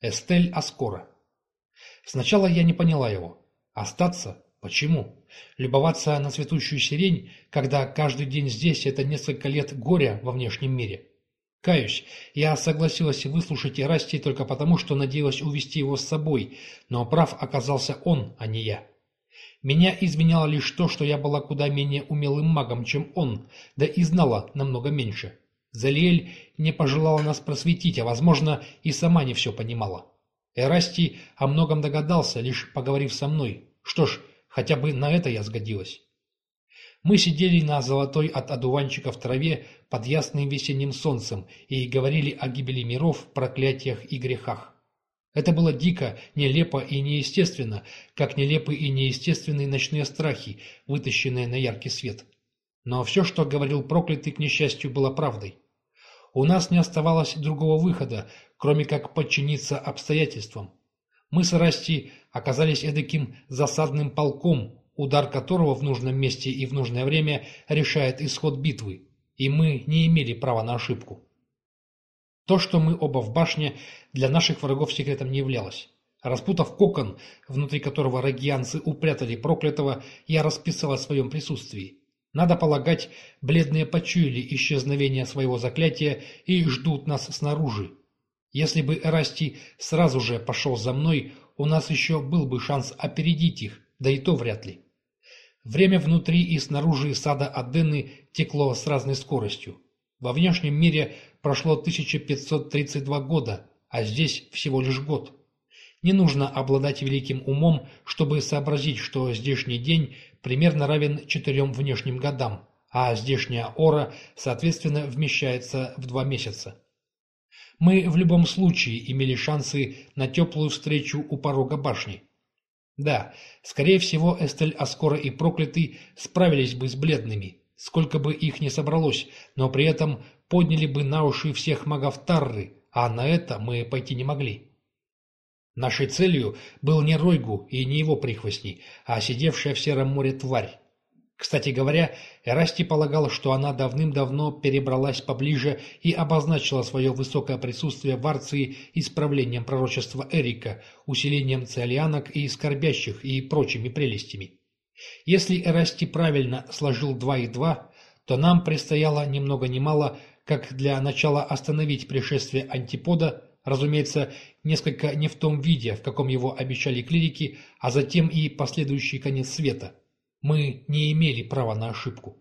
Эстель Аскора. Сначала я не поняла его. Остаться? Почему? Любоваться на цветущую сирень, когда каждый день здесь – это несколько лет горя во внешнем мире. Каюсь, я согласилась выслушать Ирасти только потому, что надеялась увести его с собой, но прав оказался он, а не я. Меня изменяло лишь то, что я была куда менее умелым магом, чем он, да и знала намного меньше. Залиэль не пожелала нас просветить, а, возможно, и сама не все понимала. Эрасти о многом догадался, лишь поговорив со мной. Что ж, хотя бы на это я сгодилась. Мы сидели на золотой от одуванчиков траве под ясным весенним солнцем и говорили о гибели миров, проклятиях и грехах. Это было дико, нелепо и неестественно, как нелепы и неестественные ночные страхи, вытащенные на яркий свет. Но все, что говорил проклятый, к несчастью, было правдой. У нас не оставалось другого выхода, кроме как подчиниться обстоятельствам. Мы с Расти оказались эдаким засадным полком, удар которого в нужном месте и в нужное время решает исход битвы, и мы не имели права на ошибку. То, что мы оба в башне, для наших врагов секретом не являлось. Распутав кокон, внутри которого рогианцы упрятали проклятого, я расписал о своем присутствии. Надо полагать, бледные почуяли исчезновение своего заклятия и ждут нас снаружи. Если бы Эрасти сразу же пошел за мной, у нас еще был бы шанс опередить их, да и то вряд ли. Время внутри и снаружи сада Адены текло с разной скоростью. Во внешнем мире прошло 1532 года, а здесь всего лишь год. Не нужно обладать великим умом, чтобы сообразить, что здешний день примерно равен четырем внешним годам, а здешняя ора, соответственно, вмещается в два месяца. Мы в любом случае имели шансы на теплую встречу у порога башни. Да, скорее всего, Эстель Аскора и Проклятый справились бы с бледными, сколько бы их ни собралось, но при этом подняли бы на уши всех магов Тарры, а на это мы пойти не могли. Нашей целью был не Ройгу и не его прихвостни, а сидевшая в Сером море тварь. Кстати говоря, Эрасти полагал, что она давным-давно перебралась поближе и обозначила свое высокое присутствие в Арции исправлением пророчества Эрика, усилением циолианок и скорбящих и прочими прелестями. Если Эрасти правильно сложил два и два, то нам предстояло ни много ни мало, как для начала остановить пришествие антипода, разумеется, несколько не в том виде, в каком его обещали клирики, а затем и последующий конец света. Мы не имели права на ошибку.